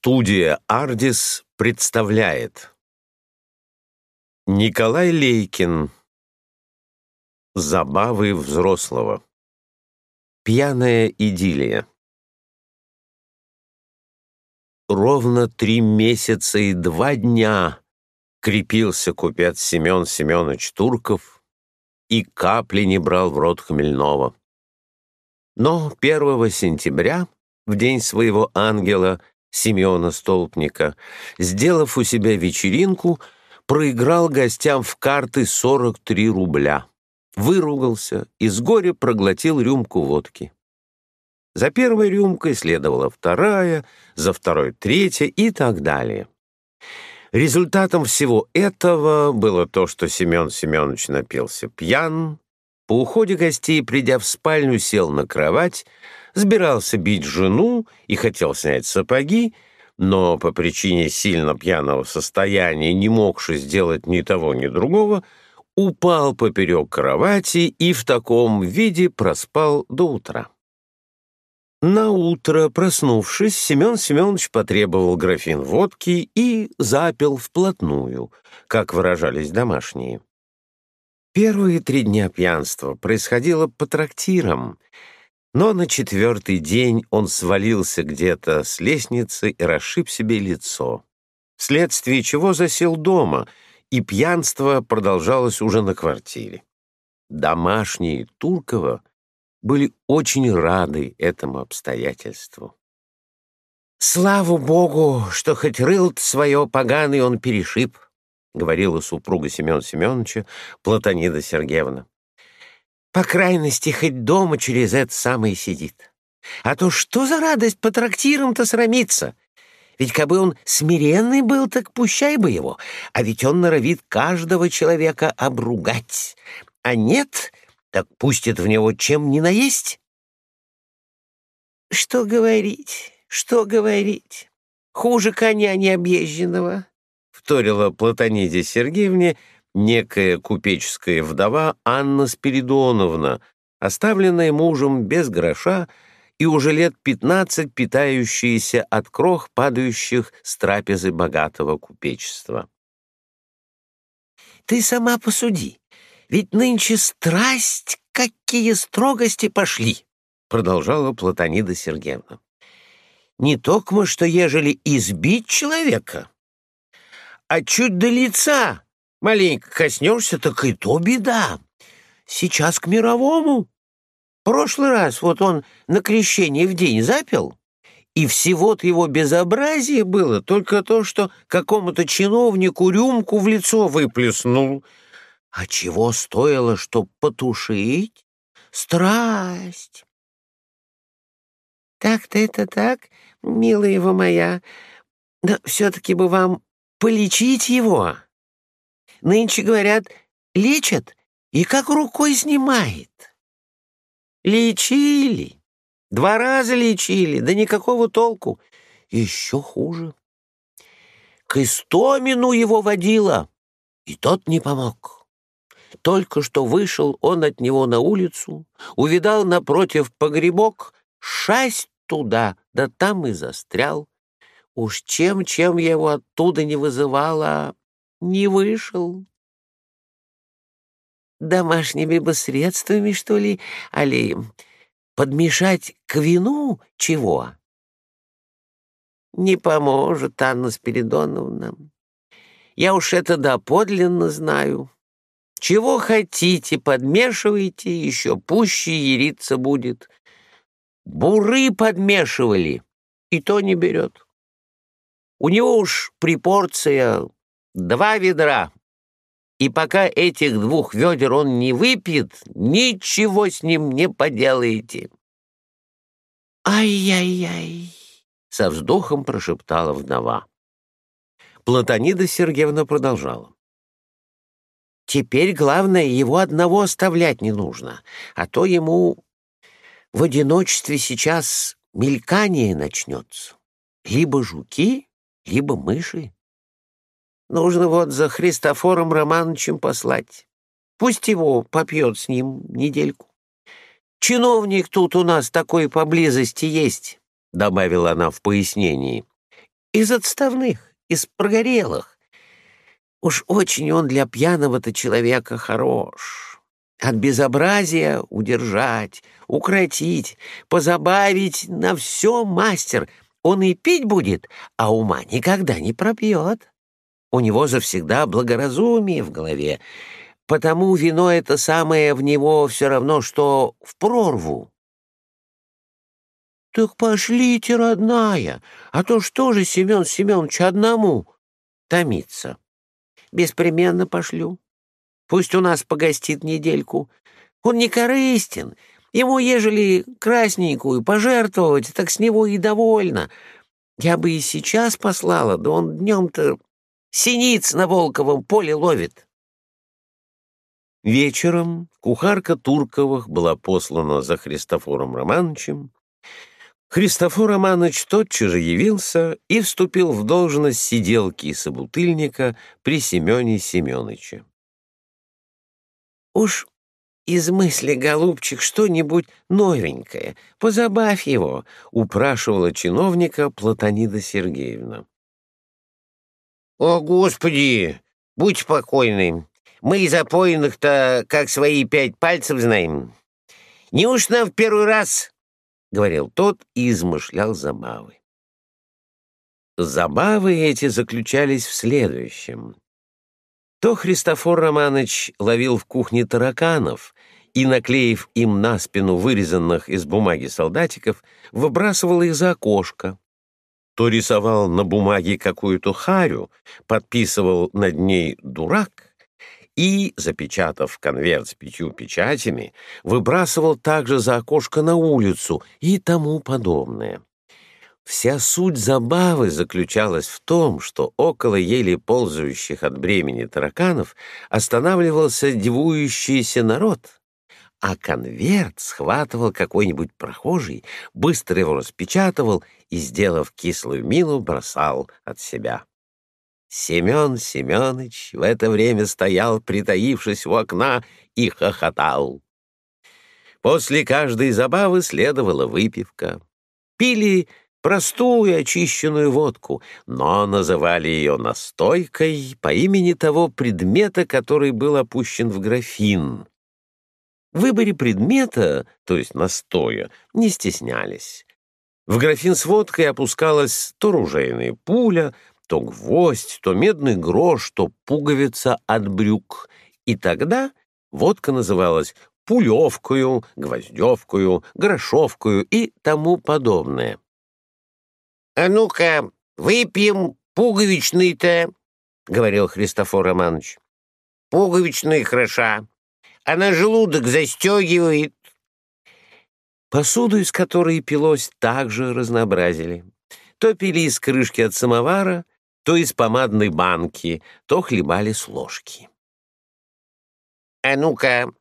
Студия «Ардис» представляет. Николай Лейкин. Забавы взрослого. Пьяная идиллия. Ровно три месяца и два дня крепился купец Семен Семенович Турков и капли не брал в рот хмельного. Но 1 сентября, в день своего ангела, Семена Столпника, сделав у себя вечеринку, проиграл гостям в карты 43 рубля. Выругался и с горя проглотил рюмку водки. За первой рюмкой следовала вторая, за второй третья и так далее. Результатом всего этого было то, что Семен Семенович напился пьян, по уходе гостей, придя в спальню, сел на кровать, сбирался бить жену и хотел снять сапоги, но по причине сильно пьяного состояния, не могши сделать ни того, ни другого, упал поперек кровати и в таком виде проспал до утра. На утро, проснувшись, Семен Семенович потребовал графин водки и запил вплотную, как выражались домашние. Первые три дня пьянства происходило по трактирам, но на четвертый день он свалился где-то с лестницы и расшиб себе лицо, вследствие чего засел дома, и пьянство продолжалось уже на квартире. Домашние Туркова были очень рады этому обстоятельству. «Слава Богу, что хоть рыл свое поганый он перешиб», — говорила супруга Семена Семеновича Платонида Сергеевна. По крайности, хоть дома через это самое сидит. А то что за радость по трактирам-то срамиться? Ведь кабы он смиренный был, так пущай бы его. А ведь он норовит каждого человека обругать. А нет, так пустит в него чем ни наесть. Что говорить, что говорить? Хуже коня необъезженного, — вторила Платониде Сергеевне, — некая купеческая вдова Анна Спиридоновна, оставленная мужем без гроша и уже лет пятнадцать питающаяся от крох, падающих с трапезы богатого купечества. «Ты сама посуди, ведь нынче страсть, какие строгости пошли!» продолжала Платонида Сергеевна. «Не токмо, что ежели избить человека, а чуть до лица Маленько коснешься, так и то беда. Сейчас к мировому. Прошлый раз вот он на крещение в день запил, и всего-то его безобразие было только то, что какому-то чиновнику рюмку в лицо выплеснул. А чего стоило, чтоб потушить? Страсть! Так-то это так, милая вы моя. Да все-таки бы вам полечить его. Нынче, говорят, лечат и как рукой снимает. Лечили. Два раза лечили, да никакого толку. Еще хуже. К Истомину его водила, и тот не помог. Только что вышел он от него на улицу, увидал напротив погребок, шасть туда, да там и застрял. Уж чем-чем я его оттуда не вызывала, не вышел. Домашними бы средствами, что ли, али подмешать к вину чего? Не поможет, Анна Спиридоновна. Я уж это доподлинно знаю. Чего хотите, подмешивайте, еще пуще яриться будет. Буры подмешивали, и то не берет. У него уж припорция два ведра. И пока этих двух ведер он не выпьет, ничего с ним не поделаете. «Ай-яй-яй!» — со вздохом прошептала вдова. Платонида Сергеевна продолжала. «Теперь главное, его одного оставлять не нужно, а то ему в одиночестве сейчас мелькание начнется. Либо жуки, либо мыши. Нужно вот за Христофором Романовичем послать. Пусть его попьет с ним недельку. Чиновник тут у нас такой поблизости есть, — добавила она в пояснении. из отставных, из прогорелых. Уж очень он для пьяного-то человека хорош. От безобразия удержать, укротить, позабавить на все мастер. Он и пить будет, а ума никогда не пропьет. У него завсегда благоразумие в голове, потому вино это самое в него все равно, что в прорву. «Так пошлите, родная, а то что же Семен Семенович одному томиться?» «Беспременно пошлю. Пусть у нас погостит недельку. Он не корыстен. Ему, ежели красненькую пожертвовать, так с него и довольно. Я бы и сейчас послала, да он днем-то синиц на Волковом поле ловит». Вечером кухарка Турковых была послана за Христофором Романовичем. Христофор Романович тотчас же явился и вступил в должность сиделки и собутыльника при Семене Семеновиче. «Уж измысли, голубчик, что-нибудь новенькое, позабавь его», — упрашивала чиновника Платонида Сергеевна. «О, Господи! Будь спокойным. Мы из опоенных-то как свои пять пальцев знаем. Неуж нам в первый раз, — говорил тот и измышлял забавы. Забавы эти заключались в следующем. То Христофор Романович ловил в кухне тараканов и, наклеив им на спину вырезанных из бумаги солдатиков, выбрасывал их за окошко. То рисовал на бумаге какую-то харю, подписывал над ней «дурак», и, запечатав конверт с пятью печатями, выбрасывал также за окошко на улицу и тому подобное. Вся суть забавы заключалась в том, что около еле ползающих от бремени тараканов останавливался дивующийся народ, а конверт схватывал какой-нибудь прохожий, быстро его распечатывал и, сделав кислую мину, бросал от себя. Семен Семенович в это время стоял, притаившись у окна, и хохотал. После каждой забавы следовала выпивка. Пили простую очищенную водку, но называли ее настойкой по имени того предмета, который был опущен в графин. В выборе предмета, то есть настоя, не стеснялись. В графин с водкой опускалась то ружейная пуля, то гвоздь, то медный грош, то пуговица от брюк. И тогда водка называлась пулевкою, гвоздевкою, грошовкою и тому подобное. — А ну-ка, выпьем пуговичный-то, — говорил Христофор Романович. — Пуговичная хороша. Она желудок застегивает. Посуду, из которой пилось, также разнообразили. То пили из крышки от самовара, то из помадной банки, то хлебали с ложки. — А ну-ка,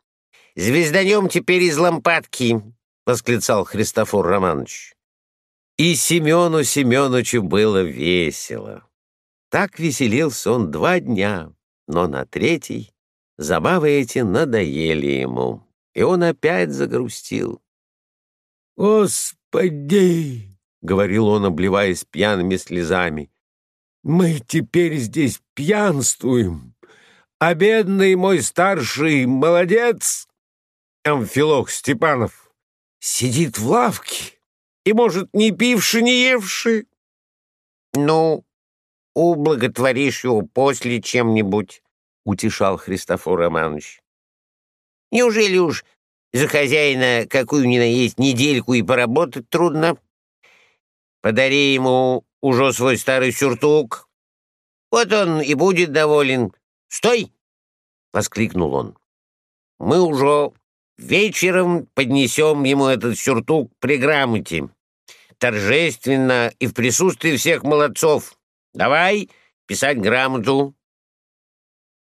звезданем теперь из лампадки! — восклицал Христофор Романович. И Семену Семеновичу было весело. Так веселился он два дня, но на третий забавы эти надоели ему, и он опять загрустил. «Господи!» — говорил он, обливаясь пьяными слезами. Мы теперь здесь пьянствуем, а бедный мой старший молодец, Амфилох Степанов, сидит в лавке и, может, не пивши, не евши. Ну, ублаготворишь его после чем-нибудь, — утешал Христофор Романович. Неужели уж за хозяина какую ни наесть недельку и поработать трудно? Подари ему уже свой старый сюртук. Вот он и будет доволен. Стой! — воскликнул он. Мы уже вечером поднесем ему этот сюртук при грамоте. Торжественно и в присутствии всех молодцов. Давай писать грамоту.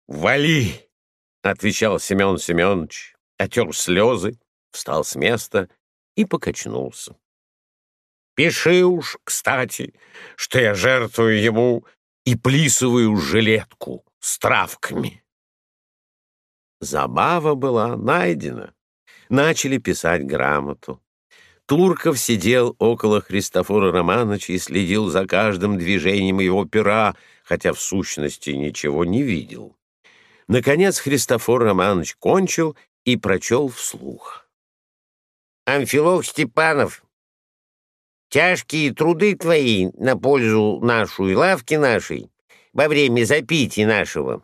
«Вали!» — отвечал Семен Семенович, отер слезы, встал с места и покачнулся. Пиши уж, кстати, что я жертвую ему и плисовую жилетку с травками. Забава была найдена. Начали писать грамоту. Турков сидел около Христофора Романовича и следил за каждым движением его пера, хотя в сущности ничего не видел. Наконец Христофор Романович кончил и прочел вслух. «Амфилох Степанов, тяжкие труды твои на пользу нашу и лавки нашей во время запития нашего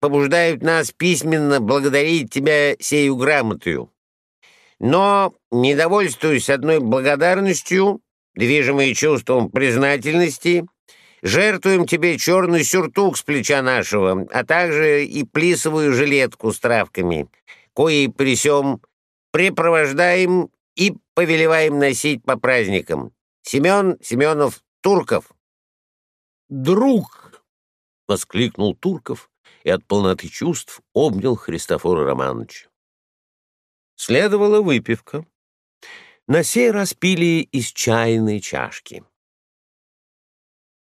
побуждают нас письменно благодарить тебя сею грамотою. Но, недовольствуясь одной благодарностью, движимые чувством признательности, жертвуем тебе черный сюртук с плеча нашего, а также и плисовую жилетку с травками, кои при сём препровождаем и повелеваем носить по праздникам. Семен Семенов Турков. «Друг!» — воскликнул Турков и от полноты чувств обнял Христофора Романовича. Следовала выпивка. На сей раз пили из чайной чашки.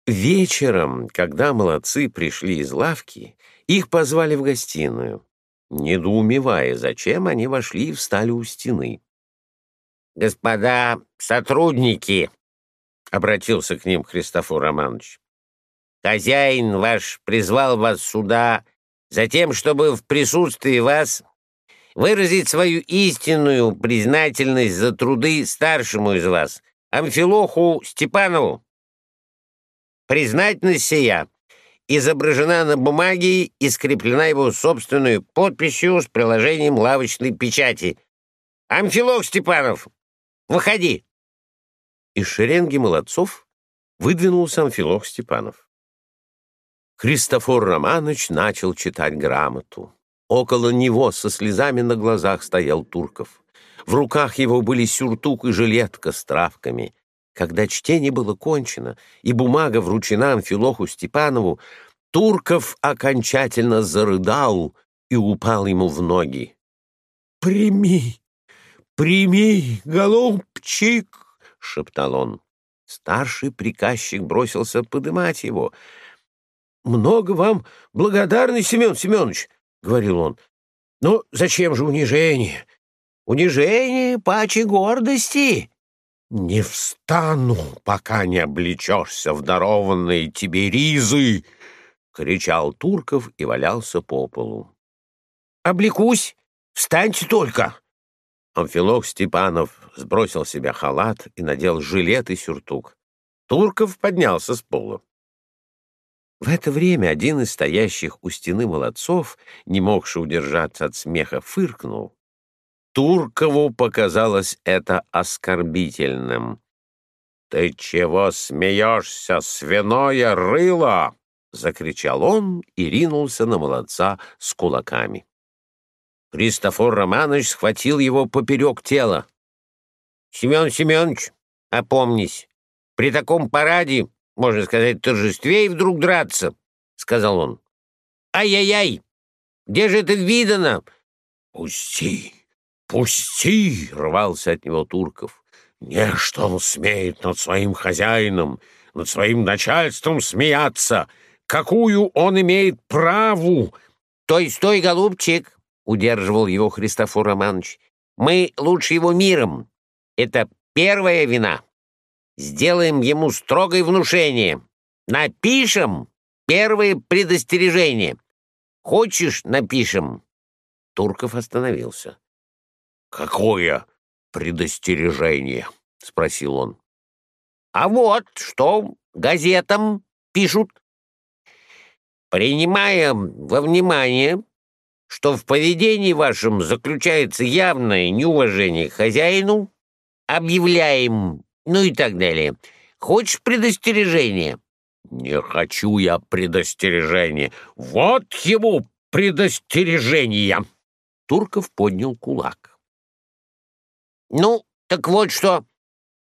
Вечером, когда молодцы пришли из лавки, их позвали в гостиную, недоумевая, зачем они вошли и встали у стены. «Господа сотрудники!» — обратился к ним Христофор Романович. «Хозяин ваш призвал вас сюда за тем, чтобы в присутствии вас выразить свою истинную признательность за труды старшему из вас, Амфилоху Степанову. Признательность сия изображена на бумаге и скреплена его собственной подписью с приложением лавочной печати. «Амфилох Степанов, выходи!» Из шеренги молодцов выдвинулся Амфилох Степанов. Христофор Романович начал читать грамоту. Около него со слезами на глазах стоял Турков. В руках его были сюртук и жилетка с травками. Когда чтение было кончено и бумага вручена Амфилоху Степанову, Турков окончательно зарыдал и упал ему в ноги. «Прими, прими, голубчик!» — шептал он. Старший приказчик бросился подымать его. «Много вам благодарный, Семен Семенович!» — говорил он. «Ну, зачем же унижение? Унижение паче гордости!» «Не встану, пока не облечешься в дарованные тебе ризы!» — кричал Турков и валялся по полу. «Облекусь! Встаньте только!» Амфилох Степанов сбросил себя халат и надел жилет и сюртук. Турков поднялся с пола. В это время один из стоящих у стены молодцов, не могший удержаться от смеха, фыркнул. Туркову показалось это оскорбительным. «Ты чего смеешься, свиное рыло?» — закричал он и ринулся на молодца с кулаками. Христофор Романович схватил его поперек тела. «Семен Семенович, опомнись, при таком параде можно сказать, торжестве и вдруг драться, — сказал он. Ай-яй-яй! Где же это видано? Пусти, пусти! — рвался от него Турков. Не что он смеет над своим хозяином, над своим начальством смеяться. Какую он имеет праву? Стой, стой, голубчик, — удерживал его Христофор Романович. Мы лучше его миром. Это первая вина. Сделаем ему строгое внушение. Напишем первое предостережение. Хочешь, напишем?» Турков остановился. «Какое предостережение?» — спросил он. «А вот что газетам пишут. Принимая во внимание, что в поведении вашем заключается явное неуважение к хозяину, объявляем ну и так далее. Хочешь предостережение?» «Не хочу я предостережения. Вот ему предостережение!» Турков поднял кулак. «Ну, так вот что.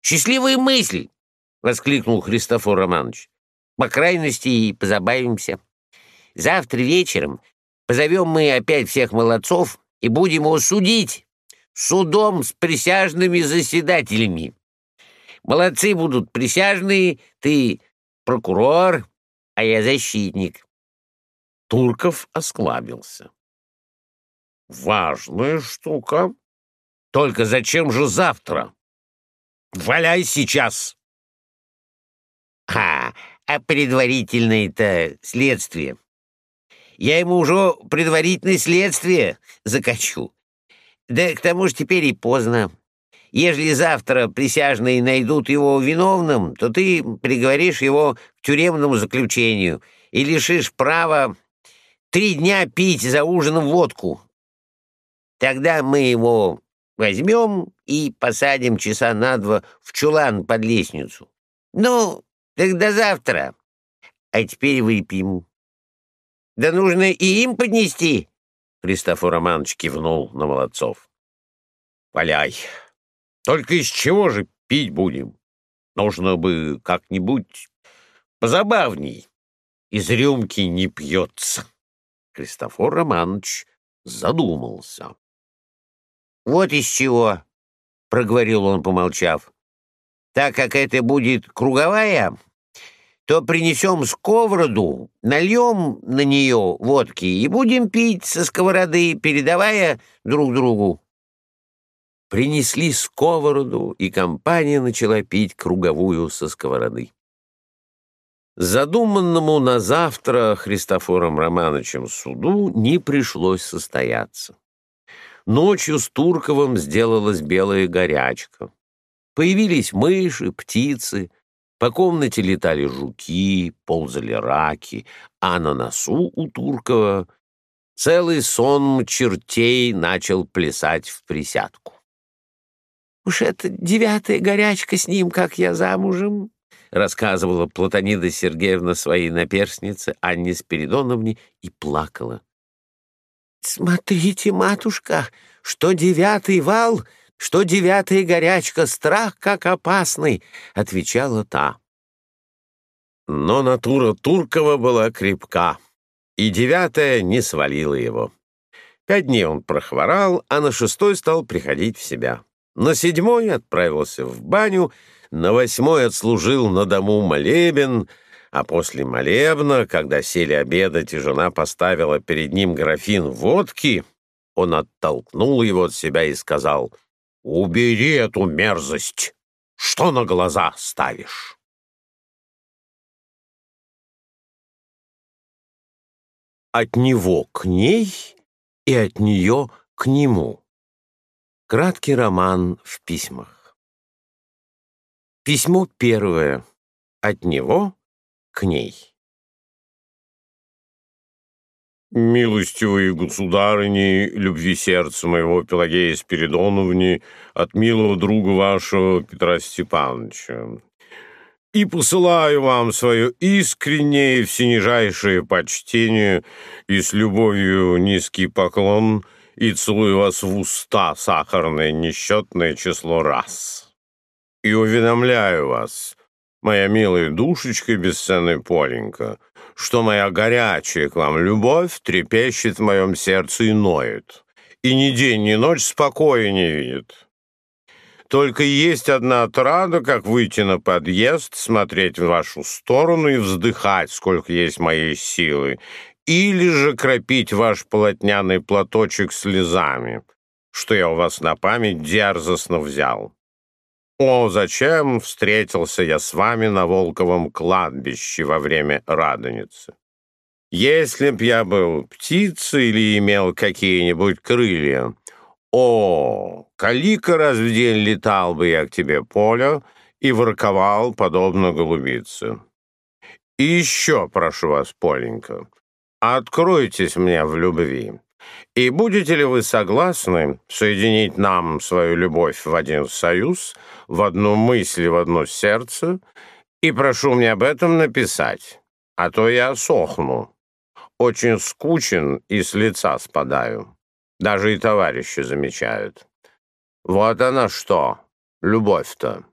Счастливая мысль!» — воскликнул Христофор Романович. «По крайности и позабавимся. Завтра вечером позовем мы опять всех молодцов и будем его судить судом с присяжными заседателями. Молодцы будут присяжные, ты прокурор, а я защитник. Турков осклабился. Важная штука. Только зачем же завтра? Валяй сейчас!» «А, а предварительное-то следствие. Я ему уже предварительное следствие закачу. Да к тому же теперь и поздно. Ежели завтра присяжные найдут его виновным, то ты приговоришь его к тюремному заключению и лишишь права три дня пить за ужином водку. Тогда мы его возьмем и посадим часа на два в чулан под лестницу. Ну, так до завтра. А теперь выпьем. Да нужно и им поднести. Христофор Романович кивнул на молодцов. «Валяй! Только из чего же пить будем? Нужно бы как-нибудь позабавней. Из рюмки не пьется». Христофор Романович задумался. «Вот из чего», — проговорил он, помолчав. «Так как это будет круговая, то принесем сковороду, нальем на нее водки и будем пить со сковороды, передавая друг другу». Принесли сковороду, и компания начала пить круговую со сковороды. Задуманному на завтра Христофором Романовичем суду не пришлось состояться. Ночью с Турковым сделалась белая горячка. Появились мыши, птицы, по комнате летали жуки, ползали раки, а на носу у Туркова целый сон чертей начал плясать в присядку. «Уж это девятая горячка с ним, как я замужем», рассказывала Платонида Сергеевна своей наперснице Анне Спиридоновне и плакала. «Смотрите, матушка, что девятый вал, что девятая горячка, страх как опасный», — отвечала та. Но натура Туркова была крепка, и девятая не свалила его. Пять дней он прохворал, а на шестой стал приходить в себя. На седьмой отправился в баню, на восьмой отслужил на дому молебен, а после молебна, когда сели обедать, и жена поставила перед ним графин водки, он оттолкнул его от себя и сказал, «Убери эту мерзость! Что на глаза ставишь?» От него к ней и от нее к нему. Краткий роман в письмах. Письмо первое. От него к ней. «Милостивые государыни, любви сердца моего Пелагея Спиридоновни, от милого друга вашего Петра Степановича, и посылаю вам свое искреннее и всенижайшее почтение и с любовью низкий поклон и целую вас в уста сахарное несчетное число раз. И уведомляю вас, моя милая душечка бесценная Поленька, что моя горячая к вам любовь трепещет в моем сердце и ноет, и ни день, ни ночь спокоя не видит. Только есть одна отрада, как выйти на подъезд, смотреть в вашу сторону и вздыхать, сколько есть моей силы, или же кропить ваш полотняный платочек слезами, что я у вас на память дерзостно взял. О, зачем встретился я с вами на Волковом кладбище во время Радоницы? Если б я был птицей или имел какие-нибудь крылья, о, калика раз в день летал бы я к тебе, Поля, и ворковал, подобно голубице. И еще прошу вас, Поленька, откройтесь мне в любви. И будете ли вы согласны соединить нам свою любовь в один союз, в одну мысль, в одно сердце? И прошу мне об этом написать, а то я сохну. Очень скучен и с лица спадаю. Даже и товарищи замечают. Вот она что, любовь-то.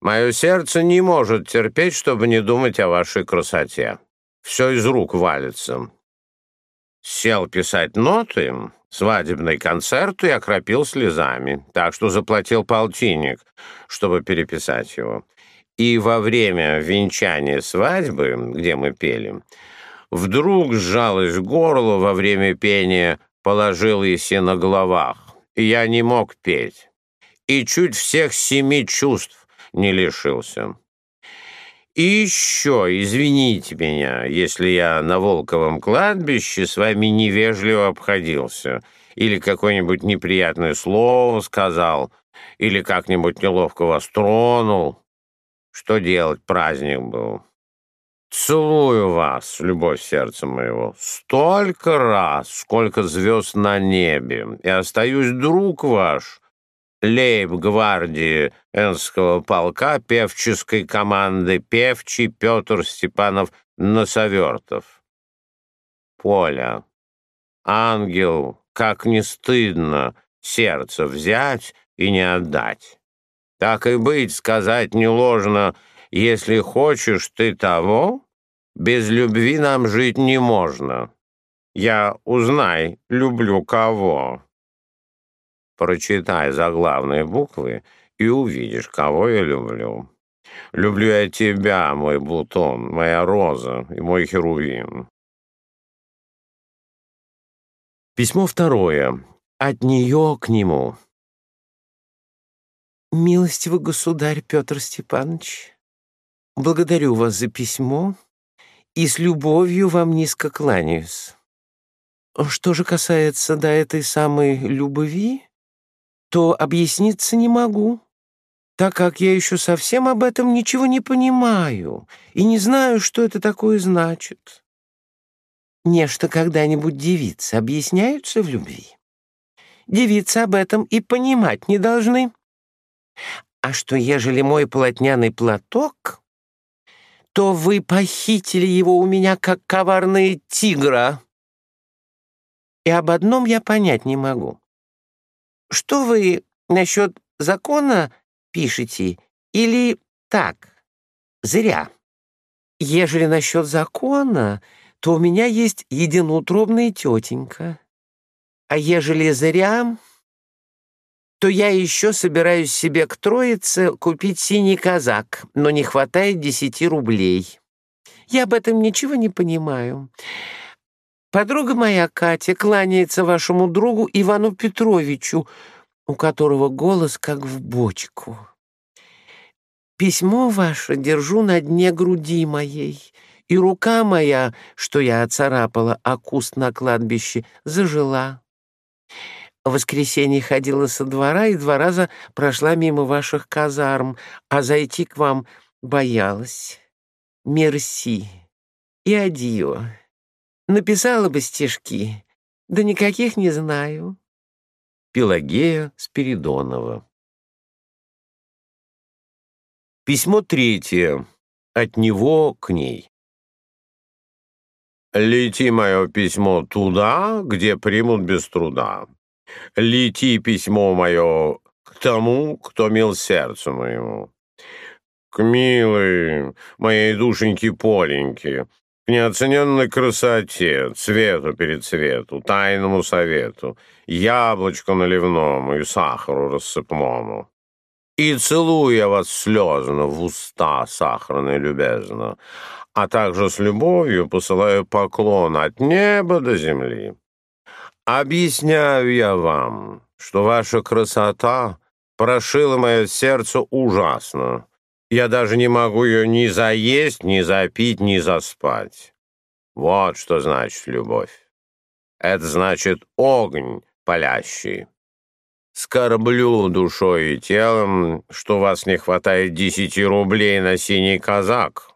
Мое сердце не может терпеть, чтобы не думать о вашей красоте. Все из рук валится. Сел писать ноты, свадебный концерт и окропил слезами, так что заплатил полтинник, чтобы переписать его. И во время венчания свадьбы, где мы пели, вдруг сжалось горло во время пения, положил еси на головах, и я не мог петь. и чуть всех семи чувств не лишился. И еще, извините меня, если я на Волковом кладбище с вами невежливо обходился, или какое-нибудь неприятное слово сказал, или как-нибудь неловко вас тронул. Что делать, праздник был. Целую вас, любовь сердца моего, столько раз, сколько звезд на небе, и остаюсь друг ваш, лейб-гвардии Энского полка певческой команды певчий Петр Степанов Носовертов. Поля, ангел, как не стыдно сердце взять и не отдать. Так и быть, сказать не ложно, если хочешь ты того, без любви нам жить не можно. Я узнай, люблю кого. Прочитай заглавные буквы и увидишь, кого я люблю. Люблю я тебя, мой бутон, моя роза и мой херувим. Письмо второе. От нее к нему. Милостивый государь Петр Степанович, благодарю вас за письмо и с любовью вам низко кланяюсь. Что же касается до этой самой любви, то объясниться не могу, так как я еще совсем об этом ничего не понимаю и не знаю, что это такое значит. Нечто когда-нибудь девицы объясняются в любви. Девицы об этом и понимать не должны. А что, ежели мой полотняный платок, то вы похитили его у меня, как коварные тигра. И об одном я понять не могу. Что вы насчет закона пишете или так, зря? Ежели насчет закона, то у меня есть единоутробная тетенька. А ежели зря, то я еще собираюсь себе к троице купить синий казак, но не хватает десяти рублей. Я об этом ничего не понимаю. Подруга моя Катя кланяется вашему другу Ивану Петровичу, у которого голос как в бочку. Письмо ваше держу на дне груди моей, и рука моя, что я оцарапала о куст на кладбище, зажила. В воскресенье ходила со двора и два раза прошла мимо ваших казарм, а зайти к вам боялась. Мерси и адьё. Написала бы стишки, да никаких не знаю. Пелагея Спиридонова Письмо третье. От него к ней. «Лети мое письмо туда, где примут без труда. Лети письмо мое к тому, кто мил сердцу моему. К милой моей душеньке Поленьке, к неоцененной красоте, цвету перед цвету, тайному совету, яблочку наливному и сахару рассыпному. И целую я вас слезно в уста сахарной любезно, а также с любовью посылаю поклон от неба до земли. Объясняю я вам, что ваша красота прошила мое сердце ужасно, я даже не могу ее ни заесть, ни запить, ни заспать. Вот что значит любовь. Это значит огонь палящий. Скорблю душой и телом, что вас не хватает десяти рублей на синий казак.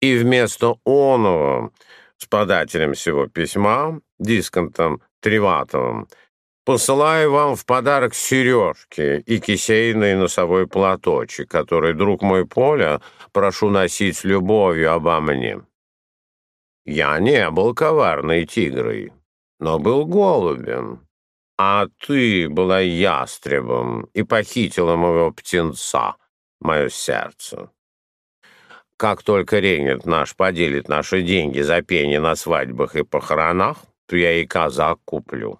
И вместо оного с подателем всего письма, дисконтом Триватовым, Посылаю вам в подарок сережки и кисейный носовой платочек, который, друг мой Поля, прошу носить с любовью обо мне. Я не был коварной тигрой, но был голубем, а ты была ястребом и похитила моего птенца, мое сердце. Как только регент наш поделит наши деньги за пение на свадьбах и похоронах, то я и казак куплю.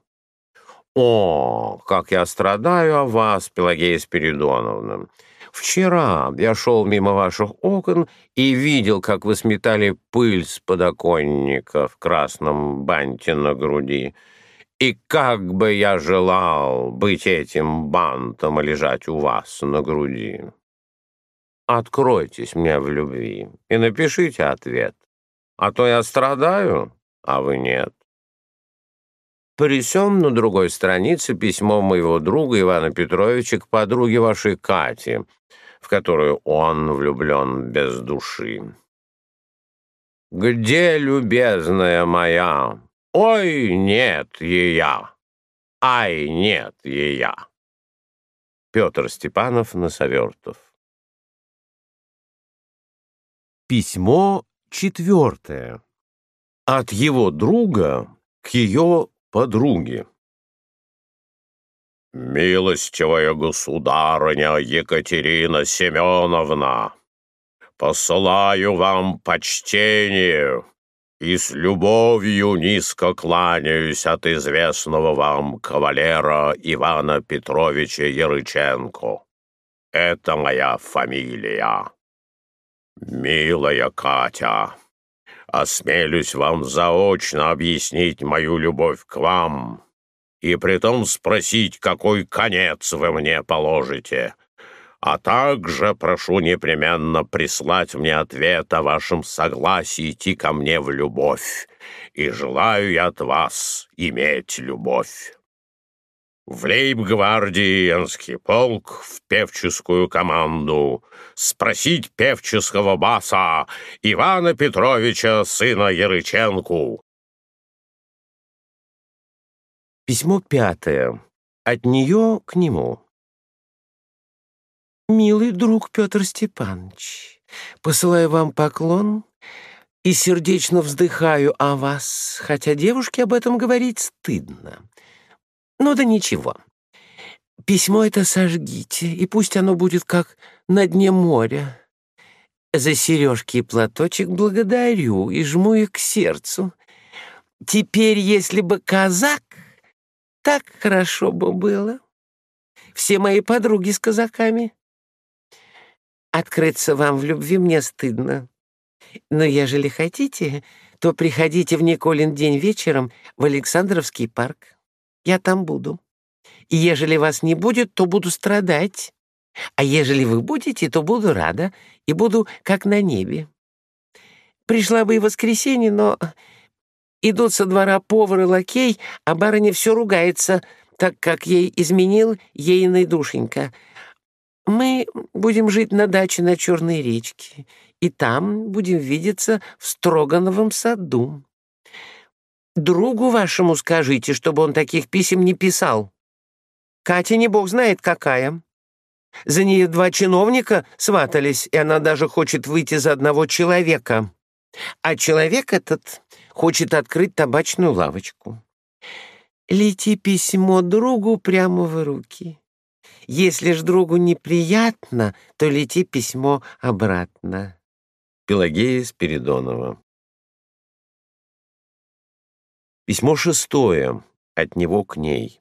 «О, как я страдаю о вас, Пелагея Спиридоновна! Вчера я шел мимо ваших окон и видел, как вы сметали пыль с подоконника в красном банте на груди. И как бы я желал быть этим бантом и лежать у вас на груди. Откройтесь мне в любви и напишите ответ. А то я страдаю, а вы нет. Присем на другой странице письмо моего друга Ивана Петровича к подруге вашей Кате, в которую он влюблен без души. «Где, любезная моя? Ой, нет ея! Ай, нет ея!» Петр Степанов Носовертов Письмо четвертое. От его друга к ее подруге. «Милостивая государыня Екатерина Семеновна, посылаю вам почтение и с любовью низко кланяюсь от известного вам кавалера Ивана Петровича Ярыченко. Это моя фамилия. Милая Катя, осмелюсь вам заочно объяснить мою любовь к вам и притом спросить, какой конец вы мне положите. А также прошу непременно прислать мне ответ о вашем согласии идти ко мне в любовь, и желаю я от вас иметь любовь в лейб-гвардиенский полк, в певческую команду, спросить певческого баса Ивана Петровича, сына Ярыченку. Письмо пятое. От нее к нему. «Милый друг Петр Степанович, посылаю вам поклон и сердечно вздыхаю о вас, хотя девушке об этом говорить стыдно. Ну да ничего. Письмо это сожгите, и пусть оно будет как на дне моря. За сережки и платочек благодарю и жму их к сердцу. Теперь, если бы казак, так хорошо бы было. Все мои подруги с казаками. Открыться вам в любви мне стыдно. Но ежели хотите, то приходите в Николин день вечером в Александровский парк я там буду. И ежели вас не будет, то буду страдать. А ежели вы будете, то буду рада и буду как на небе. Пришла бы и воскресенье, но идут со двора повар и лакей, а барыня все ругается, так как ей изменил ейной душенька. Мы будем жить на даче на Черной речке, и там будем видеться в Строгановом саду. Другу вашему скажите, чтобы он таких писем не писал. Катя не бог знает какая. За нее два чиновника сватались, и она даже хочет выйти за одного человека. А человек этот хочет открыть табачную лавочку. Лети письмо другу прямо в руки. Если ж другу неприятно, то лети письмо обратно. Пелагея Спиридонова Письмо шестое. От него к ней.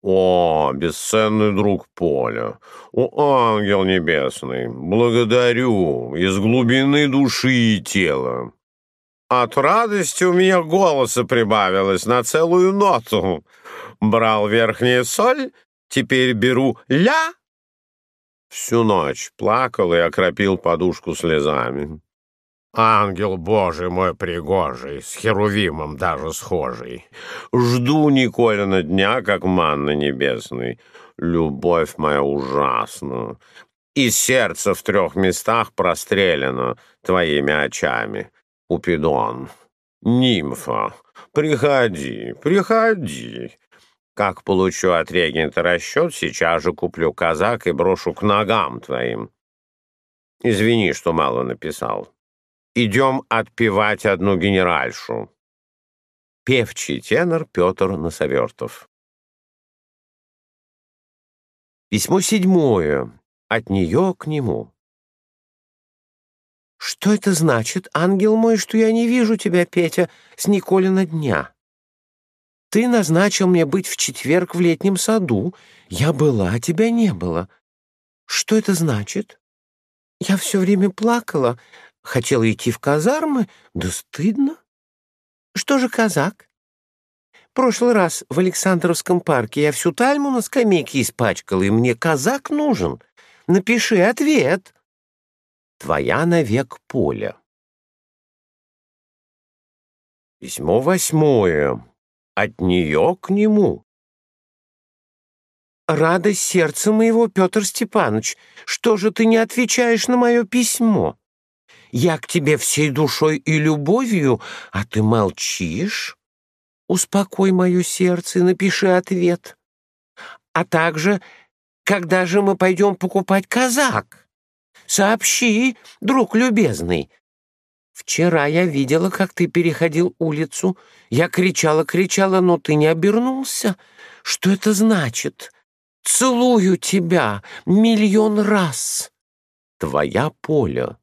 «О, бесценный друг Поля! О, ангел небесный! Благодарю из глубины души и тела! От радости у меня голоса прибавилось на целую ноту. Брал верхняя соль, теперь беру ля!» Всю ночь плакал и окропил подушку слезами. Ангел Божий мой пригожий, с Херувимом даже схожий. Жду Николина дня, как манна небесный. Любовь моя ужасна. И сердце в трех местах прострелено твоими очами. Купидон, нимфа, приходи, приходи. Как получу от регента расчет, сейчас же куплю казак и брошу к ногам твоим. Извини, что мало написал. Идем отпевать одну генеральшу. Певчий тенор Петр Носовертов. Письмо седьмое. От нее к нему. «Что это значит, ангел мой, что я не вижу тебя, Петя, с Николина дня? Ты назначил мне быть в четверг в летнем саду. Я была, а тебя не было. Что это значит? Я все время плакала, Хотела идти в казармы, да стыдно. Что же казак? прошлый раз в Александровском парке я всю тальму на скамейке испачкала, и мне казак нужен. Напиши ответ. Твоя навек Поля. Письмо восьмое. От нее к нему. Радость сердца моего, Петр Степанович, что же ты не отвечаешь на мое письмо? Я к тебе всей душой и любовью, а ты молчишь? Успокой мое сердце и напиши ответ. А также, когда же мы пойдем покупать казак? Сообщи, друг любезный. Вчера я видела, как ты переходил улицу. Я кричала-кричала, но ты не обернулся. Что это значит? Целую тебя миллион раз. Твоя Поля.